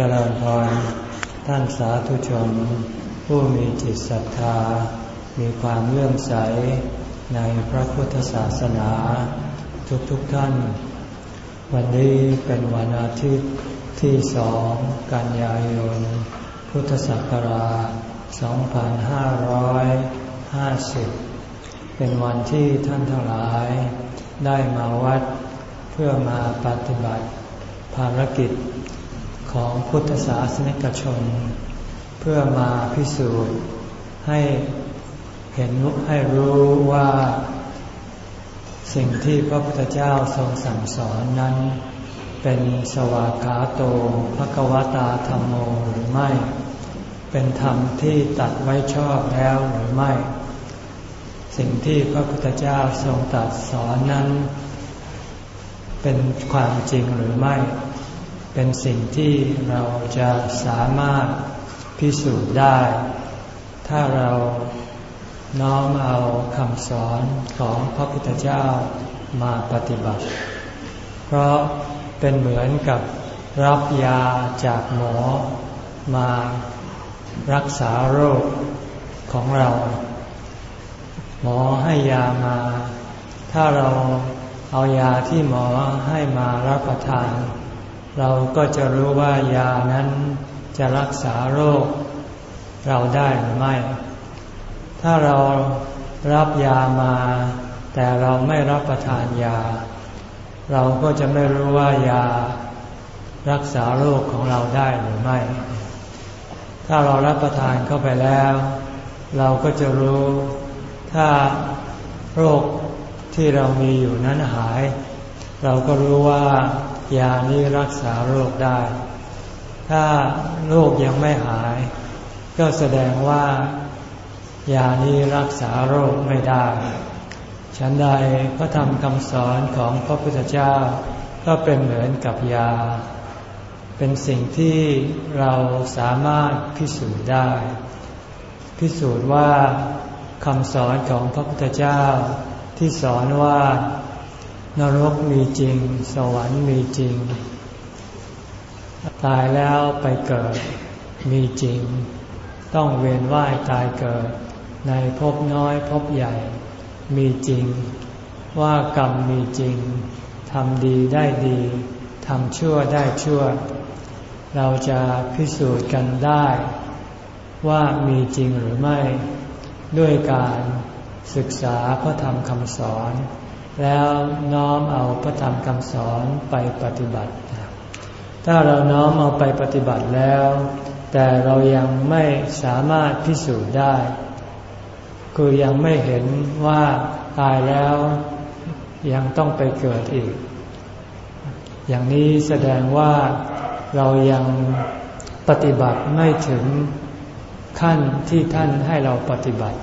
เจริญพรท่านสาธุชน ผู้มีจิตศรัทธา มีความเลื่อมใสในพระพุทธศาสนา ทุกๆทท่าน วันนี้เป็นวันอาทิตย์ที่สองกันยายน พุทธศักราช 2550 เป็นวันที่ท่านทั้งหลาย ได้มาวัดเพื่อมาปฏิบัติภารกิจ ของพุทธศาสนิกชน เพื่อมาพิสูจน์ให้เห็นให้รู้ว่าสิ่งที่พระพุทธเจ้าทรงสั่งสอนนั้น เป็นสวากขาโตภควตาธรรมโมหรือไม่ เป็นธรรมที่ตัดไว้ชอบแล้วหรือไม่ สิ่งที่พระพุทธเจ้าทรงตัดสอนนั้น เป็นความจริงหรือไม่ เป็นสิ่งที่เราจะสามารถพิสูจน์ได้ ถ้าเราน้อมเอาคำสอนของพระพุทธเจ้ามาปฏิบัติ เพราะเป็นเหมือนกับรับยาจากหมอมารักษาโรคของเรา หมอให้ยามา ถ้าเราเอายาที่หมอให้มารับประทาน เราก็จะรู้ว่ายานั้นจะรักษาโรค เราได้หรือไม่ ถ้าเรารับยามา แต่เราไม่รับประทานยา เราก็จะไม่รู้ว่ายารักษาโรคของเราได้หรือไม่ ถ้าเรารับประทานเข้าไปแล้ว เราก็จะรู้ถ้าโรคที่เรามีอยู่นั้นหาย เราก็รู้ว่า ยานี้รักษาโรคได้ ถ้าโรคยังไม่หาย ก็แสดงว่ายานี้รักษาโรคไม่ได้ ฉันใดพระธรรมคำสอนของพระพุทธเจ้า ก็เป็นเหมือนกับยา เป็นสิ่งที่เราสามารถพิสูจน์ได้ พิสูจน์ว่าคำสอนของพระพุทธเจ้าที่สอนว่า นรกมีจริง สวรรค์มีจริง ตายแล้วไปเกิดมีจริง ต้องเวียนว่ายตายเกิด ในภพน้อยภพใหญ่ มีจริง ว่ากรรมมีจริงทำดีได้ดีทำชั่วได้ชั่ว เราจะพิสูจน์กันได้ ว่ามีจริงหรือไม่ ด้วยการศึกษาพระธรรมคำสอน แล้วน้อมเอาพระธรรมคำสอนไปปฏิบัติ ถ้าเราน้อมเอาไปปฏิบัติแล้ว แต่เรายังไม่สามารถพิสูจน์ได้ คือยังไม่เห็นว่าตายแล้วยังต้องไปเกิดอีก อย่างนี้แสดงว่าเรายังปฏิบัติไม่ถึงขั้นที่ท่านให้เราปฏิบัติ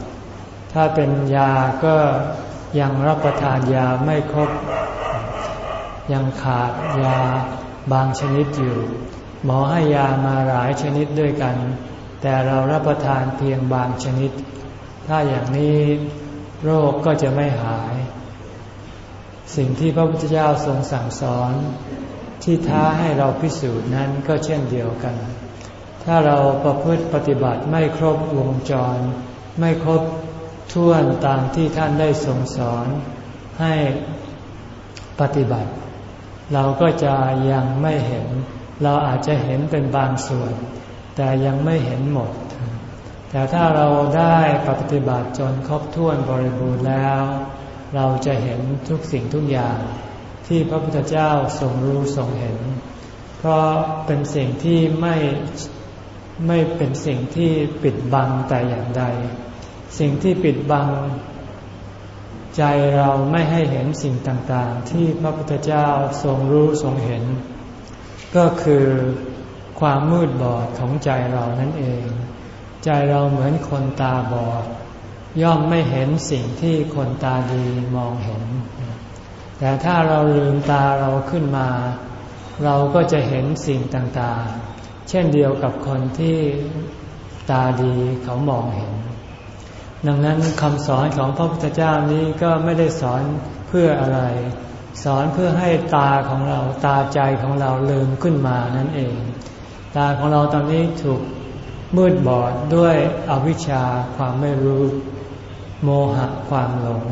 ถ้าเป็นยาก็ ยังรับประทานยาไม่ครบ ยังขาดยาบางชนิดอยู่ หมอให้ยามาหลายชนิดด้วยกัน แต่เรารับประทานเพียงบางชนิด ถ้าอย่างนี้โรคก็จะไม่หาย สิ่งที่พระพุทธเจ้าทรงสั่งสอน ที่ท้าให้เราพิสูจน์นั้นก็เช่นเดียวกัน ถ้าเราประพฤติปฏิบัติไม่ครบวงจร ไม่ครบ ท่วนตามที่ท่านได้ทรงสอนให้ปฏิบัติ เราก็จะยังไม่เห็น เราอาจจะเห็นเป็นบางส่วน แต่ยังไม่เห็นหมด แต่ถ้าเราได้ปฏิบัติจนครบถ้วนบริบูรณ์แล้ว เราจะเห็นทุกสิ่งทุกอย่าง ที่พระพุทธเจ้าทรงรู้ทรงเห็น เพราะเป็นสิ่งที่ไม่ไม่เป็นสิ่งที่ปิดบังแต่อย่างใด สิ่งที่ปิดบัง ใจเราไม่ให้เห็นสิ่งต่างๆ ที่พระพุทธเจ้าทรงรู้ทรงเห็น ก็คือความมืดบอดของใจเรานั่นเอง ใจเราเหมือนคนตาบอด ย่อมไม่เห็นสิ่งที่คนตาดีมองเห็น แต่ถ้าเราลืมตาเราขึ้นมา เราก็จะเห็นสิ่งต่างๆ เช่นเดียวกับคนที่ตาดีเขามองเห็น ดังนั้นคำสอนของพระพุทธเจ้านี้ก็ไม่ได้สอนเพื่ออะไร สอนเพื่อให้ตาของเราตาใจของเราลืมขึ้นมานั่นเอง ตาของเราตอนนี้ถูกมืดบอดด้วยอวิชชาความไม่รู้โมหะความหลง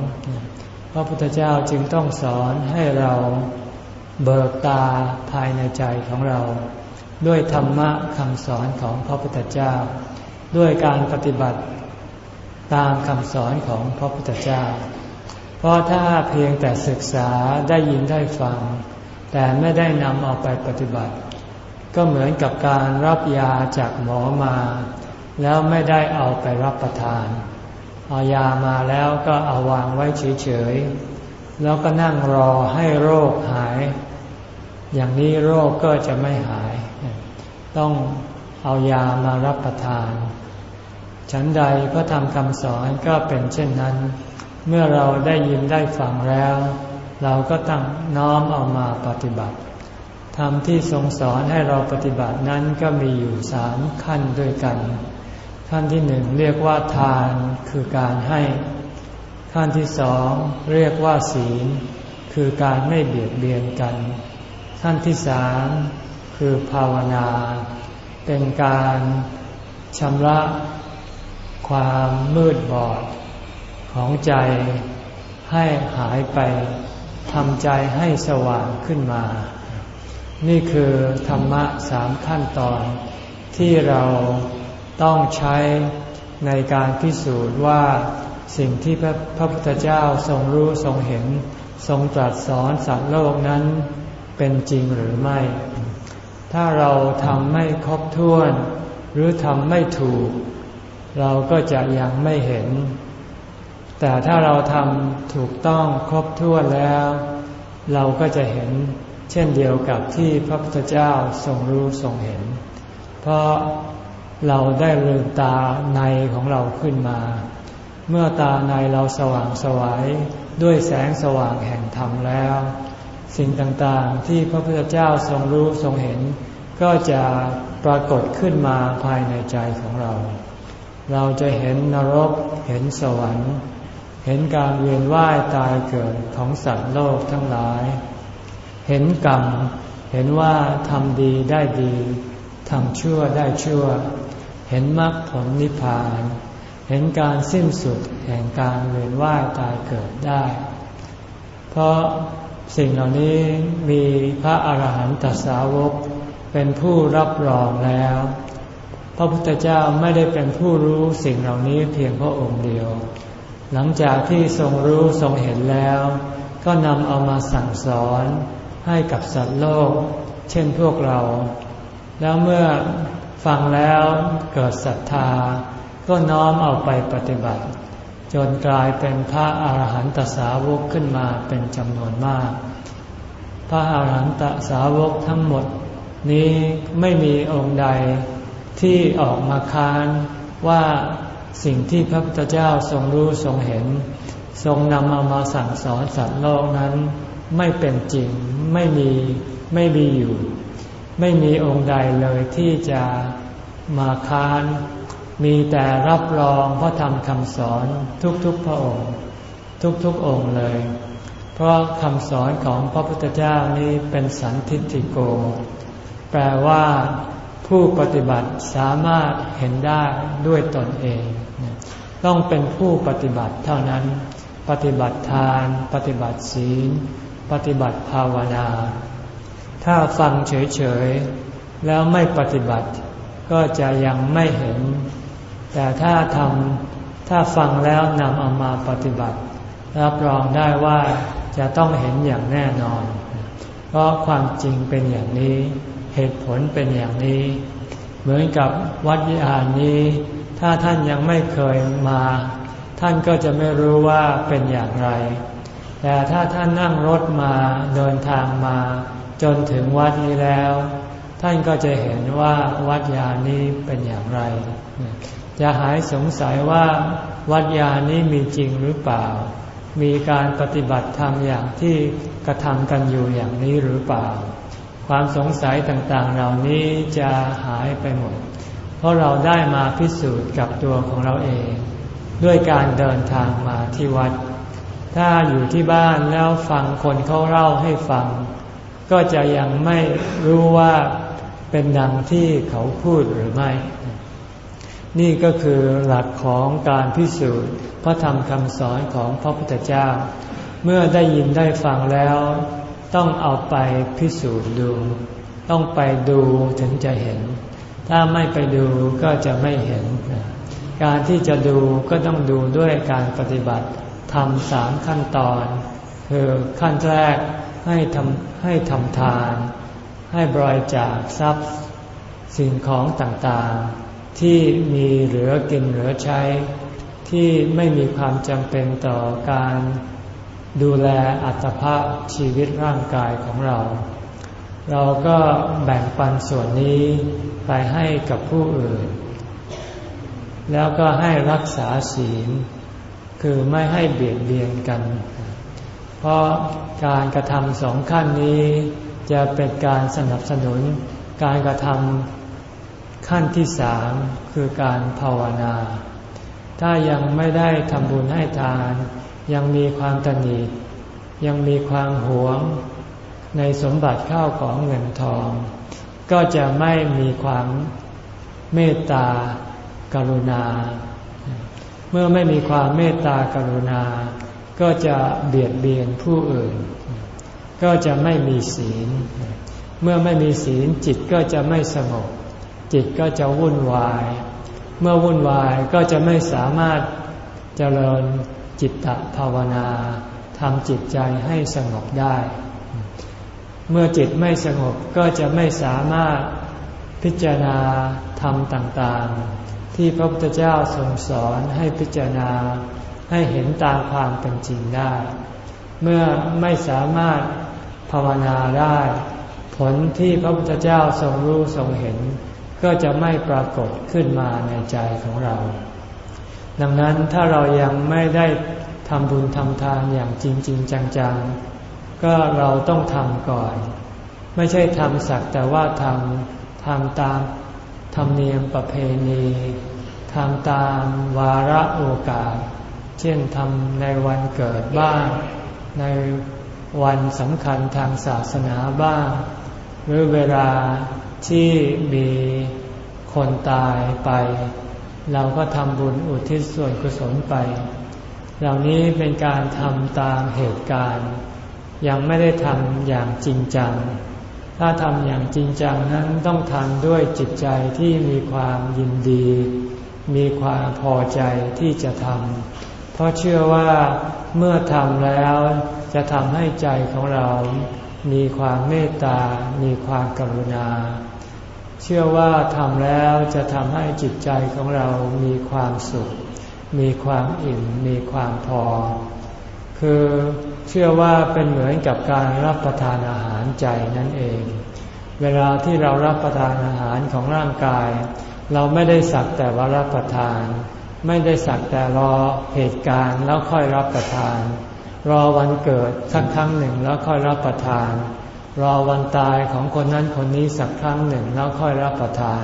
พระพุทธเจ้าจึงต้องสอนให้เราเบิกตาภายในใจของเรา ด้วยธรรมะคำสอนของพระพุทธเจ้า ด้วยการปฏิบัติ ตามคำสอนของพระพุทธเจ้า เพราะถ้าเพียงแต่ศึกษาได้ยินได้ฟัง แต่ไม่ได้นำเอาไปปฏิบัติ ก็เหมือนกับการรับยาจากหมอมา แล้วไม่ได้เอาไปรับประทาน เอายามาแล้วก็เอาวางไว้เฉยๆ แล้วก็นั่งรอให้โรคหาย อย่างนี้โรคก็จะไม่หาย ต้องเอายามารับประทาน ฉันใดพระธรรมคำสอนก็เป็นเช่นนั้น เมื่อเราได้ยินได้ฟังแล้ว เราก็ตั้งน้อมเอามาปฏิบัติธรรมที่ทรงสอนให้เราปฏิบัตินั้นก็มีอยู่สามขั้นด้วยกัน ขั้นที่หนึ่งเรียกว่าทานคือการให้ ขั้นที่สองเรียกว่าศีล คือการไม่เบียดเบียนกัน ขั้นที่สามคือภาวนา เป็นการชำระ ความมืดบอดของใจให้หายไปทำใจให้สว่างขึ้นมา นี่คือธรรมะสามขั้นตอน ที่เราต้องใช้ในการพิสูจน์ว่าสิ่งที่พระพระพุทธเจ้าทรงรู้ทรงเห็น ทรงตรัสสอนสัตว์โลกนั้นเป็นจริงหรือไม่ ถ้าเราทำไม่ครบถ้วน หรือทำไม่ถูก เราก็จะยังไม่เห็น แต่ถ้าเราทำถูกต้องครบถ้วนแล้ว เราก็จะเห็นเช่นเดียวกับที่พระพุทธเจ้าทรงรู้ทรงเห็น เพราะเราได้ลืมตาในของเราขึ้นมา เมื่อตาในเราสว่างสวายด้วยแสงสว่างแห่งธรรมแล้ว สิ่งต่างๆที่พระพุทธเจ้าทรงรู้ทรงเห็น ก็จะปรากฏขึ้นมาภายในใจของเรา เราจะเห็นนรก เห็นสวรรค์ เห็นการเวียนว่ายตายเกิดของสัตว์โลกทั้งหลาย เห็นกรรม เห็นว่าทำดีได้ดี ทำชั่วได้ชั่ว เห็นมรรคผลนิพพาน เห็นการสิ้นสุดแห่งการเวียนว่ายตายเกิดได้ เพราะสิ่งเหล่านี้มีพระอาหารหันตสาวกเป็นผู้รับรองแล้ว พระพุทธเจ้าไม่ได้เป็นผู้รู้สิ่งเหล่านี้เพียงพระองค์เดียว หลังจากที่ทรงรู้ทรงเห็นแล้ว ก็นำเอามาสั่งสอนให้กับสัตว์โลก เช่นพวกเรา แล้วเมื่อฟังแล้วเกิดศรัทธา ก็น้อมเอาไปปฏิบัติ จนกลายเป็นพระอาหารหันตสาวกขึ้นมาเป็นจำนวนมาก พระอาหารหันตสาวกทั้งหมดนี้ไม่มีองค์ใด ที่ออกมาค้านว่าสิ่งที่พระพุทธเจ้าทรงรู้ทรงเห็น ทรงนำเอามาสั่งสอนสัตว์โลกนั้นไม่เป็นจริงไม่มีไม่มีอยู่ ไม่มีองค์ใดเลยที่จะมาค้าน มีแต่รับรองพระธรรมคำสอนทุกๆพระองค์ ทุกๆองค์เลย เพราะคำสอนของพระพุทธเจ้านี้เป็นสันทิฏฐิโก แปลว่า ผู้ปฏิบัติสามารถเห็นได้ด้วยตนเอง ต้องเป็นผู้ปฏิบัติเท่านั้น ปฏิบัติทาน ปฏิบัติศีล ปฏิบัติภาวนา ถ้าฟังเฉยๆ แล้วไม่ปฏิบัติก็จะยังไม่เห็น แต่ถ้าทำถ้าฟังแล้วนำเอามาปฏิบัติ รับรองได้ว่าจะต้องเห็นอย่างแน่นอน เพราะความจริงเป็นอย่างนี้ เหตุผลเป็นอย่างนี้ เหมือนกับวัดวิหารนี้ ถ้าท่านยังไม่เคยมา ท่านก็จะไม่รู้ว่าเป็นอย่างไร แต่ถ้าท่านนั่งรถมาเดินทางมา จนถึงวัดนี้แล้ว ท่านก็จะเห็นว่าวัดยานี้เป็นอย่างไร จะหายสงสัยว่าวัดยานี้มีจริงหรือเปล่า มีการปฏิบัติธรรมอย่างที่กระทำกันอยู่อย่างนี้หรือเปล่า ความสงสัยต่างๆ เหล่านี้จะหายไปหมด เพราะเราได้มาพิสูจน์กับตัวของเราเอง ด้วยการเดินทางมาที่วัด ถ้าอยู่ที่บ้านแล้วฟังคนเขาเล่าให้ฟัง ก็จะยังไม่รู้ว่าเป็นดังที่เขาพูดหรือไม่ นี่ก็คือหลักของการพิสูจน์พระธรรมคำสอนของพระพุทธเจ้า เมื่อได้ยินได้ฟังแล้ว ต้องเอาไปพิสูจน์ดู ต้องไปดูถึงจะเห็น ถ้าไม่ไปดูก็จะไม่เห็น การที่จะดูก็ต้องดูด้วยการปฏิบัติทำสามขั้นตอน คือขั้นแรกให้ทำให้ทำทาน ให้บริจาคทรัพย์สิ่งของต่างๆ ที่มีเหลือกินเหลือใช้ ที่ไม่มีความจำเป็นต่อการ ดูแลอัตภาพชีวิตร่างกายของเรา เราก็แบ่งปันส่วนนี้ไปให้กับผู้อื่น แล้วก็ให้รักษาศีล คือไม่ให้เบียดเบียนกัน เพราะการกระทำสองขั้นนี้จะเป็นการสนับสนุนการกระทำขั้นที่สามคือการภาวนา ถ้ายังไม่ได้ทำบุญให้ทาน ยังมีความตนียังมีความหวงในสมบัติข้าวของเงินทอง ก็จะไม่มีความเมตตากรุณา เมื่อไม่มีความเมตตากรุณา ก็จะเบียดเบียนผู้อื่น ก็จะไม่มีศีล เมื่อไม่มีศีลจิตก็จะไม่สงบ จิตก็จะวุ่นวาย เมื่อวุ่นวายก็จะไม่สามารถเจริญ จิตตภาวนาทำจิตใจให้สงบได้ เมื่อจิตไม่สงบก็จะไม่สามารถพิจารณาธรรมต่างๆ ที่พระพุทธเจ้าทรงสอนให้พิจารณาให้เห็นตามความเป็นจริงได้ เมื่อไม่สามารถภาวนาได้ ผลที่พระพุทธเจ้าทรงรู้ทรงเห็น ก็จะไม่ปรากฏขึ้นมาในใจของเรา ดังนั้นถ้าเรายังไม่ได้ทำบุญทำทานอย่างจริงจริงจังๆ ก็เราต้องทำก่อน ไม่ใช่ทำสักแต่ว่าทำทำตามธรรมเนียมประเพณีทำตามวาระโอกาส เช่นทำในวันเกิดบ้าง ในวันสำคัญทางศาสนาบ้าง หรือเวลาที่มีคนตายไป เราก็ทำบุญอุทิศส่วนกุศลไป เหล่านี้เป็นการทำตามเหตุการณ์ ยังไม่ได้ทำอย่างจริงจัง ถ้าทำอย่างจริงจังนั้นต้องทำด้วยจิตใจที่มีความยินดี มีความพอใจที่จะทำ เพราะเชื่อว่าเมื่อทำแล้วจะทำให้ใจของเรา มีความเมตตา มีความกรุณา เชื่อว่าทำแล้วจะทำให้จิตใจของเรามีความสุข มีความอิ่ม มีความพอ คือเชื่อว่าเป็นเหมือนกับการรับประทานอาหารใจนั่นเอง เวลาที่เรารับประทานอาหารของร่างกาย เราไม่ได้สักแต่ว่ารับประทาน ไม่ได้สักแต่รอเหตุการณ์แล้วค่อยรับประทาน รอวันเกิดสักครั้งหนึ่งแล้วค่อยรับประทาน รอวันตายของคนนั้นคนนี้สักครั้งหนึ่งแล้วค่อยรับประทาน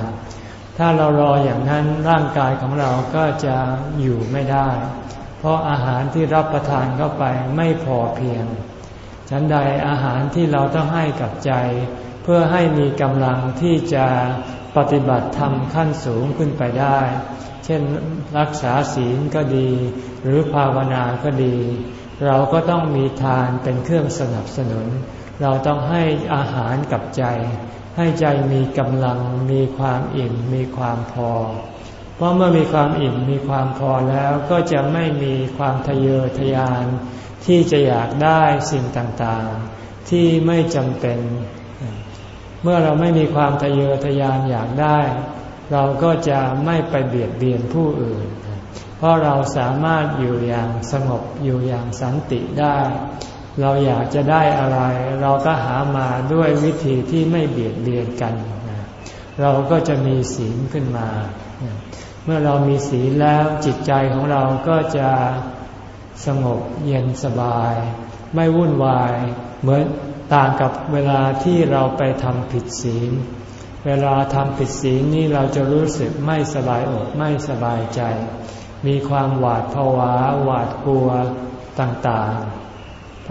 ถ้าเรารออย่างนั้นร่างกายของเราก็จะอยู่ไม่ได้ เพราะอาหารที่รับประทานเข้าไปไม่พอเพียง ฉันใดอาหารที่เราต้องให้กับใจ เพื่อให้มีกำลังที่จะปฏิบัติธรรมขั้นสูงขึ้นไปได้ เช่นรักษาศีลก็ดี หรือภาวนาก็ดี เราก็ต้องมีทานเป็นเครื่องสนับสนุน เราต้องให้อาหารกับใจ ให้ใจมีกำลังมีความอิ่มมีความพอ เพราะเมื่อมีความอิ่มมีความพอแล้วก็จะไม่มีความทะเยอทะยาน ที่จะอยากได้สิ่งต่างๆ ที่ไม่จำเป็น เมื่อเราไม่มีความทะเยอทะยานอยากได้ เราก็จะไม่ไปเบียดเบียนผู้อื่น เพราะเราสามารถอยู่อย่างสงบอยู่อย่างสันติได้ เราอยากจะได้อะไร เราก็หามาด้วยวิธีที่ไม่เบียดเบียนกัน เราก็จะมีศีลขึ้นมา เมื่อเรามีศีลแล้วจิตใจของเราก็จะสงบเย็นสบาย ไม่วุ่นวายเหมือนต่างกับเวลาที่เราไปทำผิดศีล เวลาทำผิดศีลนี่เราจะรู้สึกไม่สบายอกไม่สบายใจ มีความหวาดผวาหวาดกลัวต่างๆ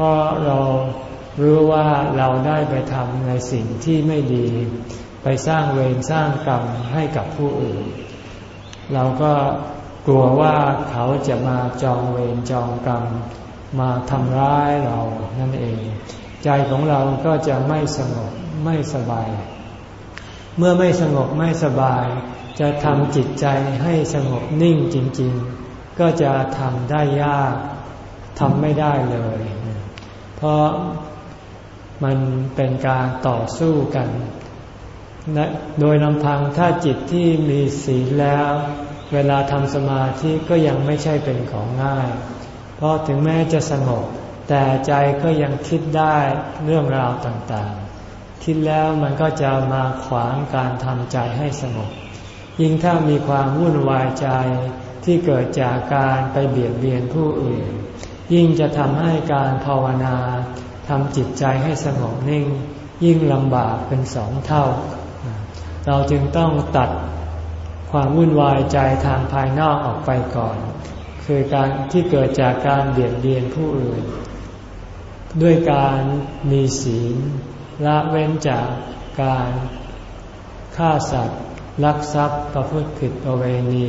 เพราะเรารู้ว่าเราได้ไปทำในสิ่งที่ไม่ดี ไปสร้างเวรสร้างกรรมให้กับผู้อื่น เราก็กลัวว่าเขาจะมาจองเวรจองกรรม มาทำร้ายเรานั่นเอง ใจของเราก็จะไม่สงบไม่สบาย เมื่อไม่สงบไม่สบาย จะทำจิตใจให้สงบนิ่งจริง ๆ ก็จะทำได้ยากทำไม่ได้เลย เพราะมันเป็นการต่อสู้กันโดยลำพังถ้าจิตที่มีศีลแล้ว เวลาทำสมาธิก็ยังไม่ใช่เป็นของง่าย เพราะถึงแม้จะสงบแต่ใจก็ยังคิดได้เรื่องราวต่างๆ คิดแล้วมันก็จะมาขวางการทำใจให้สงบ ยิ่งถ้ามีความวุ่นวายใจที่เกิดจากการไปเบียดเบียนผู้อื่น ยิ่งจะทำให้การภาวนาทำจิตใจให้สงบนิ่ง ยิ่งลำบากเป็นสองเท่า เราจึงต้องตัดความวุ่นวายใจทางภายนอกออกไปก่อน คือการที่เกิดจากการเบียดเบียนผู้อื่น ด้วยการมีศีลละเว้นจากการฆ่าสัตว์ลักทรัพย์ประพฤติผิดประเวณี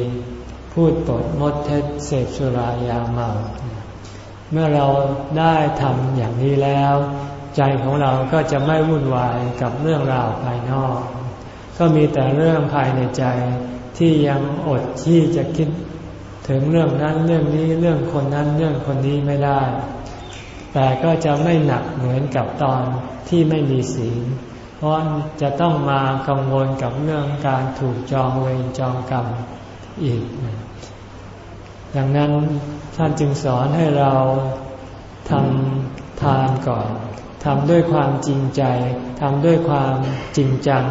พูดปดมดเท็จเสพสุรายาเมา เมื่อเราได้ทำอย่างนี้แล้ว ใจของเราก็จะไม่วุ่นวายกับเรื่องราวภายนอก ก็มีแต่เรื่องภายในใจที่ยังอดที่จะคิดถึงเรื่องนั้นเรื่องนี้เรื่องคนนั้นเรื่องคนนี้ไม่ได้ แต่ก็จะไม่หนักเหมือนกับตอนที่ไม่มีศีลเพราะจะต้องมากังวลกับเรื่องการถูกจองเวรจองกรรมอีก ดังนั้นท่านจึงสอนให้เราทำทานก่อนทำด้วยความจริงใจทำด้วยความจริงจัง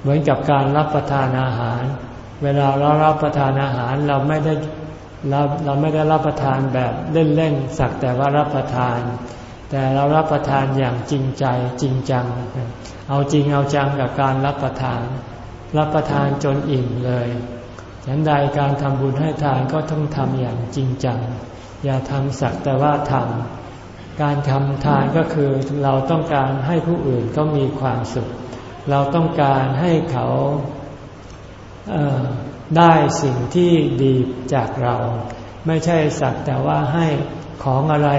เหมือนกับการรับประทานอาหาร เวลาเรารับประทานอาหารเราไม่ได้เราเราไม่ได้รับประทานแบบเล่นๆสักแต่ว่ารับประทาน แต่เรารับประทานอย่างจริงใจจริงจัง เอาจริงเอาจังกับการรับประทาน รับประทานจนอิ่มเลย ฉันใดการทำบุญให้ทานก็ต้องทำอย่างจริงจัง อย่าทำสักแต่ว่าทำการทำทานก็คือเราต้องการให้ผู้อื่นก็มีความสุข เราต้องการให้เขาเได้สิ่งที่ดีจากเรา ไม่ใช่สักแต่ว่าให้ของอะไร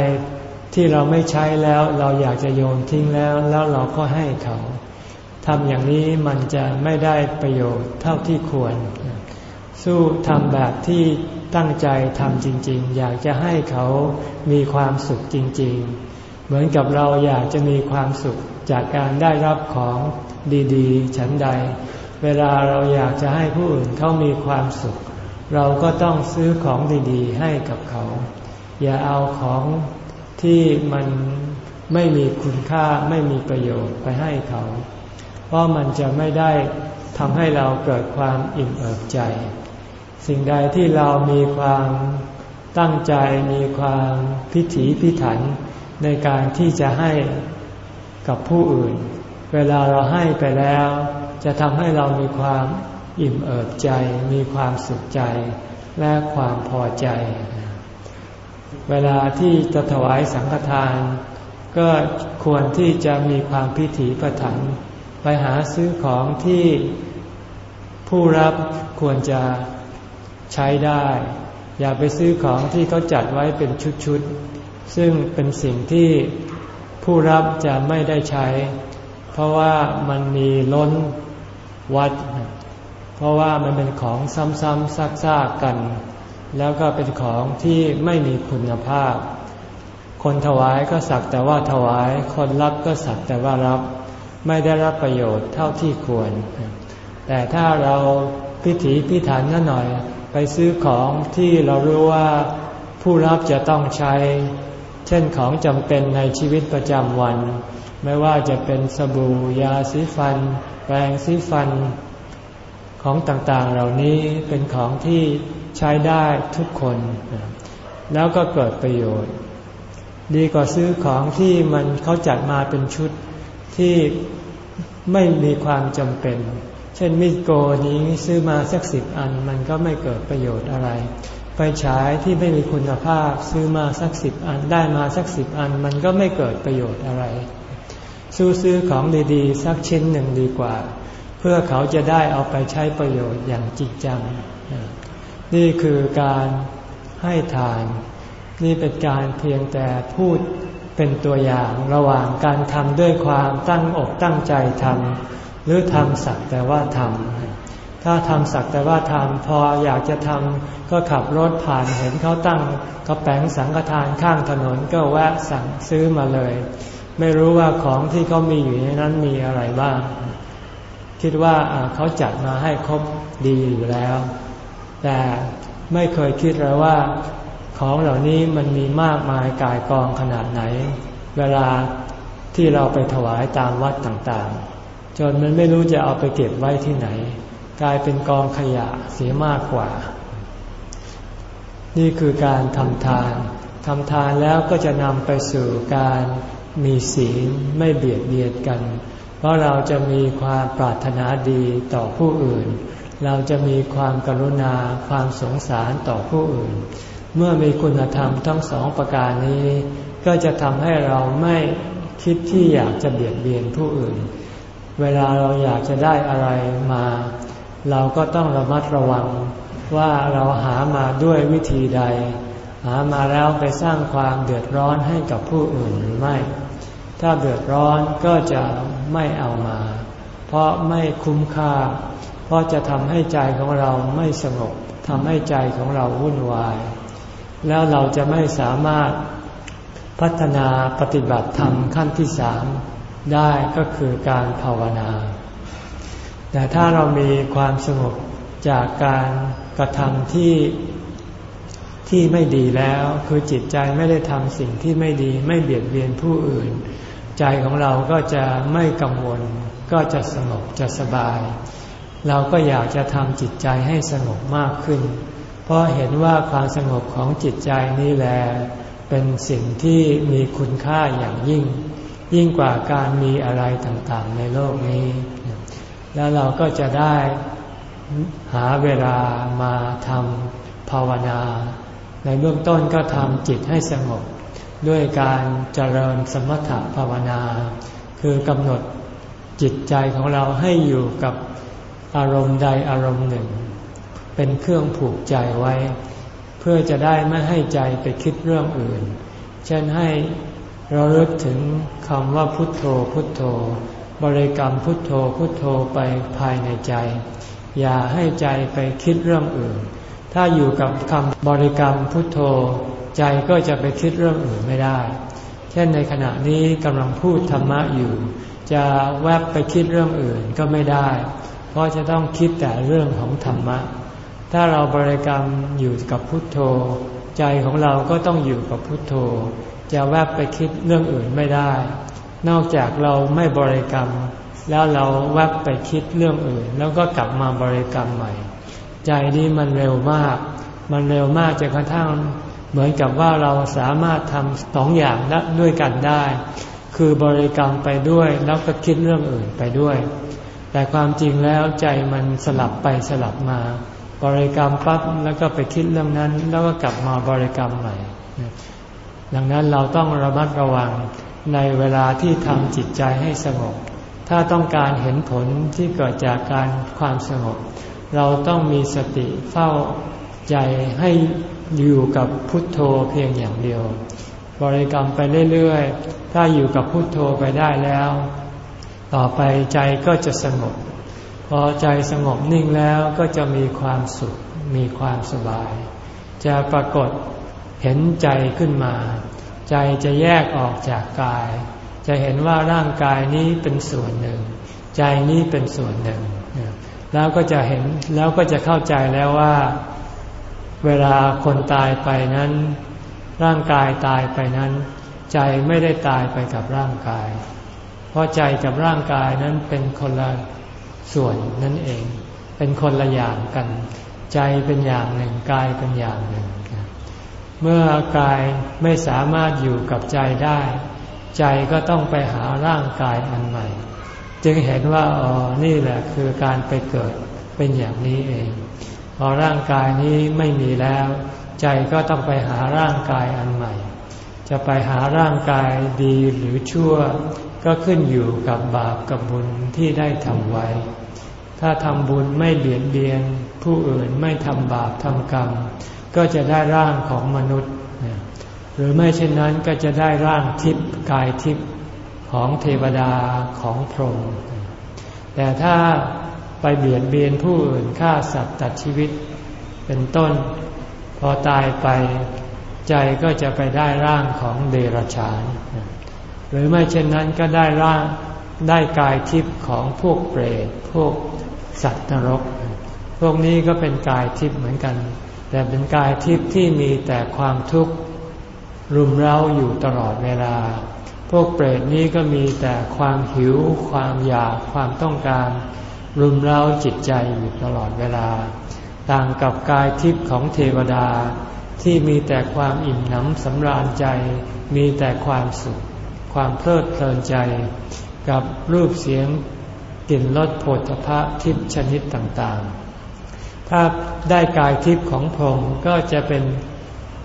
ที่เราไม่ใช้แล้วเราอยากจะโยนทิ้งแล้วแล้วเราก็ให้เขาทำอย่างนี้มันจะไม่ได้ประโยชน์เท่าที่ควร สู้ทำแบบที่ตั้งใจทำจริง ๆ อยากจะให้เขามีความสุขจริง ๆ เหมือนกับเราอยากจะมีความสุขจากการได้รับของดีๆ ฉันใด เวลาเราอยากจะให้ผู้อื่นเขามีความสุข เราก็ต้องซื้อของดีๆ ให้กับเขา อย่าเอาของที่มันไม่มีคุณค่าไม่มีประโยชน์ไปให้เขา เพราะมันจะไม่ได้ทำให้เราเกิดความอิ่มเอิบใจ สิ่งใดที่เรามีความตั้งใจมีความพิถีพิถันในการที่จะให้กับผู้อื่น เวลาเราให้ไปแล้ว จะทำให้เรามีความอิ่มเอิบใจ มีความสุขใจและความพอใจ เวลาที่จะถวายสังฆทาน ก็ควรที่จะมีความพิถีพิถันไปหาซื้อของที่ผู้รับควรจะ ใช้ได้ อย่าไปซื้อของที่เขาจัดไว้เป็นชุดๆ ซึ่งเป็นสิ่งที่ผู้รับจะไม่ได้ใช้ เพราะว่ามันมีล้นวัด เพราะว่ามันเป็นของซ้ำๆซากๆกัน แล้วก็เป็นของที่ไม่มีคุณภาพ คนถวายก็สักแต่ว่าถวาย คนรับก็สักแต่ว่ารับไม่ได้รับประโยชน์เท่าที่ควร แต่ถ้าเราพิถีพิถันนั่นหน่อย ไปซื้อของที่เรารู้ว่าผู้รับจะต้องใช้ เช่นของจำเป็นในชีวิตประจำวัน ไม่ว่าจะเป็นสบู่ยาสีฟัน แปรงสีฟัน ของต่างๆเหล่านี้เป็นของที่ใช้ได้ทุกคน แล้วก็เกิดประโยชน์ ดีกว่าซื้อของที่มันเขาจัดมาเป็นชุดที่ไม่มีความจำเป็น ช่นมีดโกนี้ซื้อมาสักสิบอันมันก็ไม่เกิดประโยชน์อะไร ไปฉายที่ไม่มีคุณภาพซื้อมาสักสิบอันได้มาสักสิบอันมันก็ไม่เกิดประโยชน์อะไร ซื้อซื้อของดีๆ สักชิ้นหนึ่งดีกว่า เพื่อเขาจะได้เอาไปใช้ประโยชน์อย่างจริงจัง นี่คือการให้ทาน นี่เป็นการเพียงแต่พูดเป็นตัวอย่างระหว่างการทำด้วยความตั้งอกตั้งใจทำ หรือทำสักแต่ว่าทำถ้าทำสักแต่ว่าทำพออยากจะทำก็ขับรถผ่านเห็นเขาตั้งกระแป้งสังฆทานข้างถนนก็แวะสั่งซื้อมาเลย ไม่รู้ว่าของที่เขามีอยู่ในนั้นมีอะไรบ้าง คิดว่าเขาจัดมาให้ครบดีอยู่แล้ว แต่ไม่เคยคิดเลยว่าของเหล่านี้มันมีมากมายกายกองขนาดไหน เวลาที่เราไปถวายตามวัดต่างๆ จนมันไม่รู้จะเอาไปเก็บไว้ที่ไหน กลายเป็นกองขยะเสียมากกว่า นี่คือการทำทานทำทานแล้วก็จะนำไปสู่การมีศีลไม่เบียดเบียนกัน เพราะเราจะมีความปรารถนาดีต่อผู้อื่น เราจะมีความกรุณาความสงสารต่อผู้อื่น เมื่อมีคุณธรรมทั้งสองประการนี้ ก็จะทำให้เราไม่คิดที่อยากจะเบียดเบียนผู้อื่น เวลาเราอยากจะได้อะไรมา เราก็ต้องระมัดระวังว่าเราหามาด้วยวิธีใด หามาแล้วไปสร้างความเดือดร้อนให้กับผู้อื่นหรือไม่ ถ้าเดือดร้อนก็จะไม่เอามา เพราะไม่คุ้มค่า เพราะจะทำให้ใจของเราไม่สงบทำให้ใจของเราวุ่นวาย แล้วเราจะไม่สามารถพัฒนาปฏิบัติธรรมขั้นที่สาม ได้ก็คือการภาวนา แต่ถ้าเรามีความสงบจากการกระทำที่ที่ไม่ดีแล้ว คือจิตใจไม่ได้ทำสิ่งที่ไม่ดี ไม่เบียดเบียนผู้อื่น ใจของเราก็จะไม่กังวล ก็จะสงบจะสบาย เราก็อยากจะทำจิตใจให้สงบมากขึ้น เพราะเห็นว่าความสงบของจิตใจนี่แหละเป็นสิ่งที่มีคุณค่าอย่างยิ่ง ยิ่งกว่าการมีอะไรต่างๆ ในโลกนี้ แล้วเราก็จะได้หาเวลามาทำภาวนา ในเบื้องต้นก็ทำจิตให้สงบ ด้วยการเจริญสมถภาวนา คือกำหนดจิตใจของเราให้อยู่กับอารมณ์ใดอารมณ์หนึ่ง เป็นเครื่องผูกใจไว้ เพื่อจะได้ไม่ให้ใจไปคิดเรื่องอื่น เช่นให้ ราเลิกถึงคำว่าพุทโธพุทโธ บริกรรมพุทโธพุทโธไปภายในใจ อย่าให้ใจไปคิดเรื่องอื่น ถ้าอยู่กับคำบริกรรมพุทโธ ใจก็จะไปคิดเรื่องอื่นไม่ได้ เช่นในขณะนี้กำลังพูดธรรมะอยู่ จะแวบไปคิดเรื่องอื่นก็ไม่ได้ เพราะจะต้องคิดแต่เรื่องของธรรมะ ถ้าเราบริกรรมอยู่กับพุทโธ ใจของเราก็ต้องอยู่กับพุทโธ จะแวบไปคิดเรื่องอื่นไม่ได้ นอกจากเราไม่บริกรรม แล้วเราแวบไปคิดเรื่องอื่น แล้วก็กลับมาบริกรรมใหม่ ใจนี้มันเร็วมาก มันเร็วมากจนกระทั่งเหมือนกับว่าเราสามารถทำสองอย่างด้วยกันได้ คือบริกรรมไปด้วยแล้วก็คิดเรื่องอื่นไปด้วย แต่ความจริงแล้วใจมันสลับไปสลับมา บริกรรมปั๊บแล้วก็ไปคิดเรื่องนั้น แล้วก็กลับมาบริกรรมใหม่ ดังนั้นเราต้องระมัดระวังในเวลาที่ทำจิตใจให้สงบ ถ้าต้องการเห็นผลที่เกิดจากการความสงบ เราต้องมีสติเฝ้าใจให้อยู่กับพุทโธเพียงอย่างเดียว บริกรรมไปเรื่อยๆ ถ้าอยู่กับพุทโธไปได้แล้ว ต่อไปใจก็จะสงบ พอใจสงบนิ่งแล้วก็จะมีความสุข มีความสบาย จะปรากฏ เห็นใจขึ้นมา ใจจะแยกออกจากกาย จะเห็นว่าร่างกายนี้เป็นส่วนหนึ่ง ใจนี้เป็นส่วนหนึ่ง แล้วก็จะเห็นแล้วก็จะเข้าใจแล้วว่า เวลาคนตายไปนั้น ร่างกายตายไปนั้น ใจไม่ได้ตายไปกับร่างกาย เพราะใจกับร่างกายนั้นเป็นคนละส่วนนั่นเอง เป็นคนละอย่างกัน ใจเป็นอย่างหนึ่งกายเป็นอย่างหนึ่ง เมื่อกายไม่สามารถอยู่กับใจได้ ใจก็ต้องไปหาร่างกายอันใหม่ จึงเห็นว่าอ๋อนี่แหละคือการไปเกิดเป็นอย่างนี้เอง พอร่างกายนี้ไม่มีแล้ว ใจก็ต้องไปหาร่างกายอันใหม่ จะไปหาร่างกายดีหรือชั่ว ก็ขึ้นอยู่กับบาปกับบุญที่ได้ทำไว้ ถ้าทำบุญไม่เบียดเบียน ผู้อื่นไม่ทำบาปทำกรรม ก็จะได้ร่างของมนุษย์ หรือไม่เช่นนั้นก็จะได้ร่างทิพย์กายทิพย์ของเทวดาของพรหมแต่ถ้าไปเบียดเบียนผู้อื่นฆ่าสัตว์ตัดชีวิต เป็นต้น พอตายไปใจก็จะไปได้ร่างของเดรัจฉาน หรือไม่เช่นนั้นก็ได้ร่างได้กายทิพย์ของพวกเปรตพวกสัตว์นรก พวกนี้ก็เป็นกายทิพย์เหมือนกัน แต่เป็นกายทิพย์ที่มีแต่ความทุกข์รุมเร้าอยู่ตลอดเวลา พวกเปรตนี้ก็มีแต่ความหิว ความอยาก ความต้องการ รุมเร้าจิตใจอยู่ตลอดเวลา ต่างกับกายทิพย์ของเทวดา ที่มีแต่ความอิ่มหนำสำราญใจ มีแต่ความสุข ความเพลิดเพลินใจ กับรูปเสียงกลิ่นรสโผฏฐะทิพย์ชนิดต่างๆ ถ้าได้กายทิพย์ของพรหมก็จะเป็น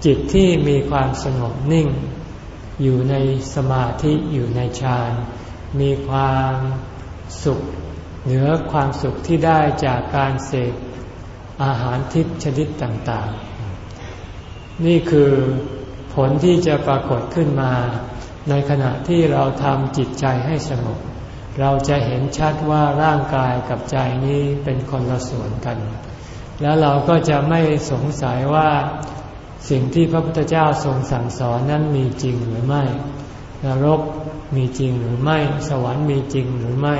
จิตที่มีความสงบนิ่ง อยู่ในสมาธิอยู่ในฌานมีความสุข เหนือความสุขที่ได้จากการเสกอาหารทิพย์ชนิดต่างๆ นี่คือผลที่จะปรากฏขึ้นมา ในขณะที่เราทำจิตใจให้สงบเราจะเห็นชัดว่าร่างกายกับใจนี้เป็นคนละส่วนกัน แล้วเราก็จะไม่สงสัยว่าสิ่งที่พระพุทธเจ้าทรงสั่งสอนนั้นมีจริงหรือไม่ นรกมีจริงหรือไม่ สวรรค์มีจริงหรือไม่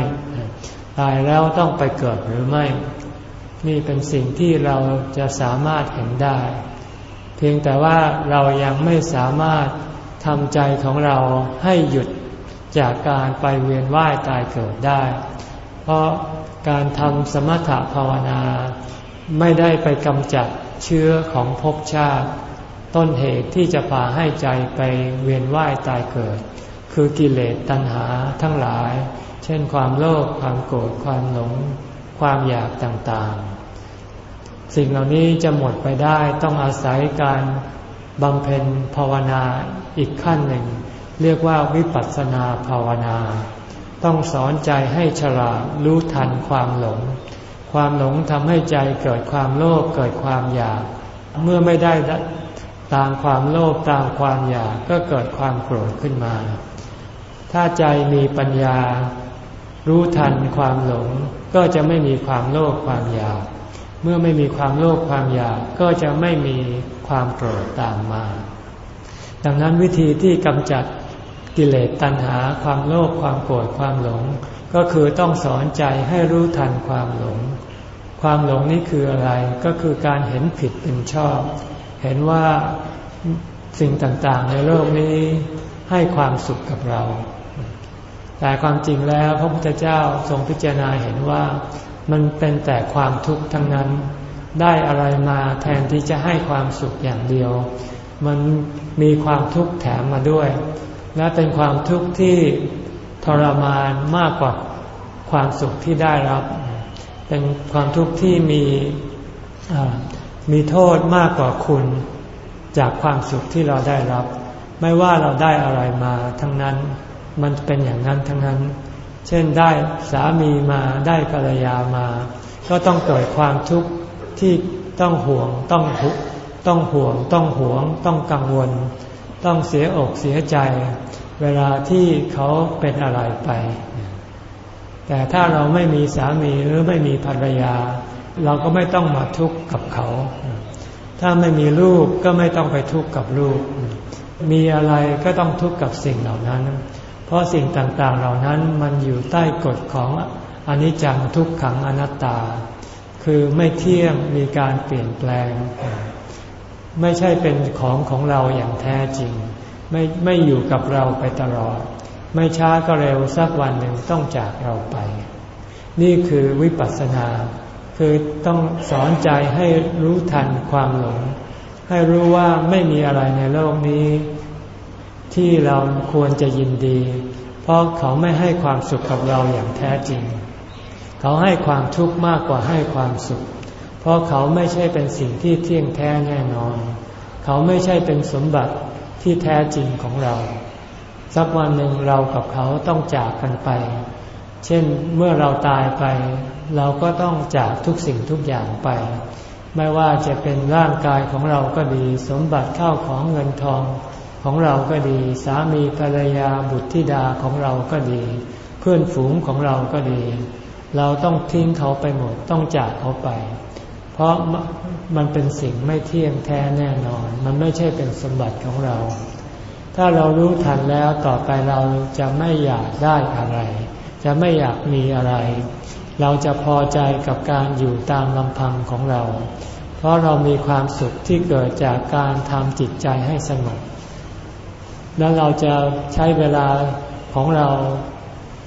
ตายแล้วต้องไปเกิดหรือไม่ นี่เป็นสิ่งที่เราจะสามารถเห็นได้ เพียงแต่ว่าเรายังไม่สามารถทำใจของเราให้หยุดจากการไปเวียนว่ายตายเกิดได้ เพราะการทำสมถะภาวนา ไม่ได้ไปกำจัดเชื้อของภพชาติ ต้นเหตุที่จะพาให้ใจไปเวียนว่ายตายเกิด คือกิเลสตัณหาทั้งหลาย เช่นความโลภความโกรธความหลง ความอยากต่างๆ สิ่งเหล่านี้จะหมดไปได้ต้องอาศัยการบำเพ็ญภาวนาอีกขั้นหนึ่ง เรียกว่าวิปัสสนาภาวนา ต้องสอนใจให้ฉลาดรู้ทันความหลง ความหลงทำให้ใจเกิดความโลภเกิดความอยาก เมื่อไม่ได้ตามความโลภตามความอยากก็เกิดความโกรธขึ้นมา ถ้าใจมีปัญญา รู้ทันความหลง ก็จะไม่มีความโลภความอยาก เมื่อไม่มีความโลภความอยากก็จะไม่มีความโกรธตามมา ดังนั้นวิธีที่กำจัด กิเลสตัณหาความโลภความโกรธความหลง ก็คือต้องสอนใจให้รู้ทันความหลง ความหลงนี้คืออะไรก็คือการเห็นผิดเป็นชอบ เห็นว่าสิ่งต่างๆ ในโลกนี้ให้ความสุขกับเรา แต่ความจริงแล้วพระพุทธเจ้าทรงพิจารณาเห็นว่ามันเป็นแต่ความทุกข์ทั้งนั้น ได้อะไรมาแทนที่จะให้ความสุขอย่างเดียว มันมีความทุกข์แถมมาด้วย และเป็นความทุกข์ที่ทรมานมากกว่าความสุขที่ได้รับ เป็นความทุกข์ที่มีมีโทษมากกว่าคุณจากความสุขที่เราได้รับ ไม่ว่าเราได้อะไรมาทั้งนั้นมันเป็นอย่างนั้นทั้งนั้น เช่นได้สามีมาได้ภรรยามา ก็ต้องเกิดความทุกข์ที่ต้องห่วงต้องทุกต้องห่วง ต้องหวง ต้องกังวล ต้องเสียอกเสียใจ เวลาที่เขาเป็นอะไรไป แต่ถ้าเราไม่มีสามีหรือไม่มีภรรยา เราก็ไม่ต้องมาทุกข์กับเขา ถ้าไม่มีลูกก็ไม่ต้องไปทุกข์กับลูก มีอะไรก็ต้องทุกข์กับสิ่งเหล่านั้น เพราะสิ่งต่างๆเหล่านั้นมันอยู่ใต้กฎของอนิจจังทุกขังอนัตตา คือไม่เที่ยงมีการเปลี่ยนแปลง ไม่ใช่เป็นของของเราอย่างแท้จริง ไม่ไม่อยู่กับเราไปตลอด ไม่ช้าก็เร็วสักวันหนึ่งต้องจากเราไป นี่คือวิปัสสนา คือต้องสอนใจให้รู้ทันความหลง ให้รู้ว่าไม่มีอะไรในโลกนี้ ที่เราควรจะยินดี เพราะเขาไม่ให้ความสุขกับเราอย่างแท้จริง เขาให้ความทุกข์มากกว่าให้ความสุข เพราะเขาไม่ใช่เป็นสิ่งที่เที่ยงแท้แน่นอน เขาไม่ใช่เป็นสมบัติที่แท้จริงของเรา สักวันหนึ่งเรากับเขาต้องจากกันไป เช่นเมื่อเราตายไป เราก็ต้องจากทุกสิ่งทุกอย่างไป ไม่ว่าจะเป็นร่างกายของเราก็ดี สมบัติเข้าของเงินทองของเราก็ดี สามีภรรยาบุตรธิดาของเราก็ดี เพื่อนฝูงของเราก็ดี เราต้องทิ้งเขาไปหมดต้องจากเขาไป เพราะมันเป็นสิ่งไม่เที่ยงแท้แน่นอน มันไม่ใช่เป็นสมบัติของเรา ถ้าเรารู้ทันแล้วต่อไปเราจะไม่อยากได้อะไร จะไม่อยากมีอะไร เราจะพอใจกับการอยู่ตามลำพังของเรา เพราะเรามีความสุขที่เกิดจากการทำจิตใจให้สงบ แล้วเราจะใช้เวลาของเรา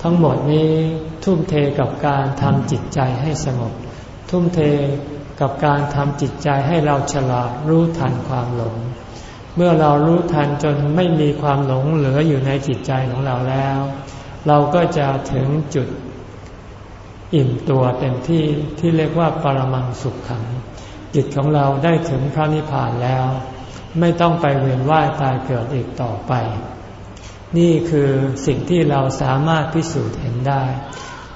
ทั้งหมดนี้ทุ่มเทกับการทำจิตใจให้สงบทุ่มเท กับการทำจิตใจให้เราฉลาดรู้ทันความหลง เมื่อเรารู้ทันจนไม่มีความหลงเหลืออยู่ในจิตใจของเราแล้ว เราก็จะถึงจุดอิ่มตัวเต็มที่ที่เรียกว่าปรมังสุขขัง จิตของเราได้ถึงพระนิพพานแล้ว ไม่ต้องไปเวียนว่ายตายเกิดอีกต่อไป นี่คือสิ่งที่เราสามารถพิสูจน์เห็นได้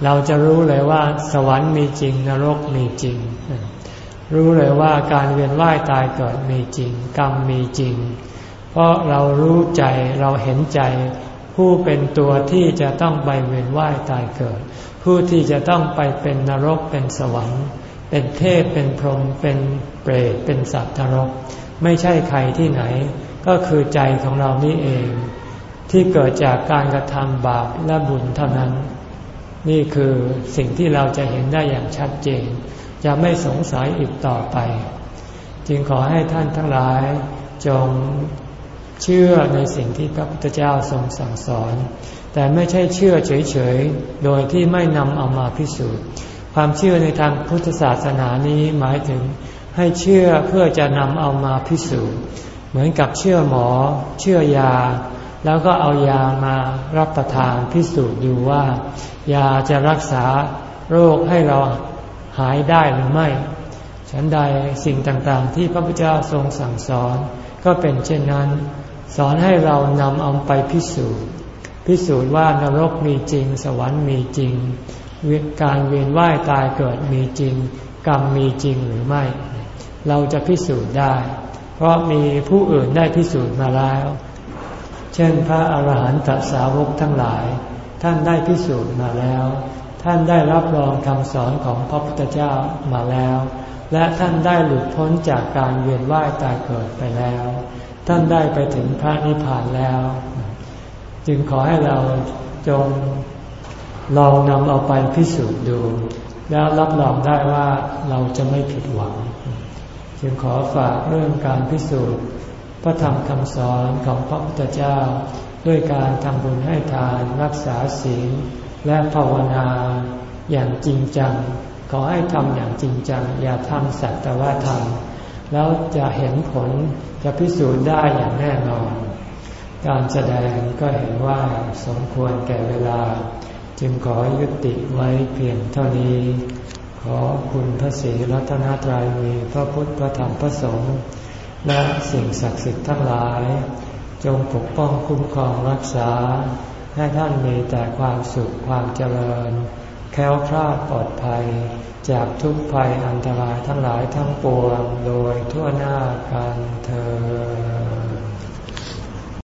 เราจะรู้เลยว่าสวรรค์มีจริงนรกมีจริง รู้เลยว่าการเวียนว่ายตายเกิดมีจริง กรรมมีจริง เพราะเรารู้ใจเราเห็นใจ ผู้เป็นตัวที่จะต้องไปเวียนว่ายตายเกิด ผู้ที่จะต้องไปเป็นนรกเป็นสวรรค์ เป็นเทพเป็นพรหมเป็นเปรตเป็นสัตว์นรก ไม่ใช่ใครที่ไหน ก็คือใจของเรานี่เอง ที่เกิดจากการกระทำบาปและบุญเท่านั้น นี่คือสิ่งที่เราจะเห็นได้อย่างชัดเจน จะไม่สงสัยอีกต่อไป จึงขอให้ท่านทั้งหลายจงเชื่อในสิ่งที่พระพุทธเจ้าทรงสั่งสอน แต่ไม่ใช่เชื่อเฉยๆ โดยที่ไม่นำเอามาพิสูจน์ ความเชื่อในทางพุทธศาสนานี้หมายถึงให้เชื่อเพื่อจะนำเอามาพิสูจน์ เหมือนกับเชื่อหมอ เชื่อยา แล้วก็เอายามารับประทานพิสูจน์ดูว่า ยาจะรักษาโรคให้เราหายได้หรือไม่ ฉันใดสิ่งต่างๆ ที่พระพุทธเจ้าทรงสั่งสอน ก็เป็นเช่นนั้น สอนให้เรานำเอาไปพิสูจน์ พิสูจน์ว่านรกมีจริง สวรรค์มีจริง การเวียนว่ายตายเกิดมีจริง กรรมมีจริงหรือไม่ เราจะพิสูจน์ได้ เพราะมีผู้อื่นได้พิสูจน์มาแล้ว ช่นพระอาหารหันตสาวกทั้งหลาย ท่านได้พิสูจน์มาแล้ว ท่านได้รับรองคำสอนของพระพุทธเจ้ามาแล้ว และท่านได้หลุดพ้นจากการเวียนว่ายตายเกิดไปแล้ว ท่านได้ไปถึงพระนิพพานแล้ว จึงขอให้เราจงลองนำเอาไปพิสูจน์ดู แล้วรับรองได้ว่าเราจะไม่ผิดหวัง จึงขอฝากเรื่องการพิสูจน์ พระธรรมคำสอนของพระพุทธเจ้า ด้วยการทำบุญให้ทานรักษาศีลและภาวนาอย่างจริงจัง ขอให้ทำอย่างจริงจัง อย่าทำสัตว์ว่าทำแล้วจะเห็นผลจะพิสูจน์ได้อย่างแน่นอน การแสดงก็เห็นว่าสมควรแก่เวลา จึงขอยุติไว้เพียงเท่านี้ ขอคุณพระศรีรัตนตรัยมีพระพุทธพระธรรมพระสงฆ์ และสิ่งศักดิ์สิทธิ์ทั้งหลาย จงปกป้องคุ้มครองรักษา ให้ท่านมีแต่ความสุขความเจริญ แค้วคลาดปลอดภัย จากทุกภัยอันตรายทั้งหลายทั้งปวงโดยทั่วหน้ากันเธอ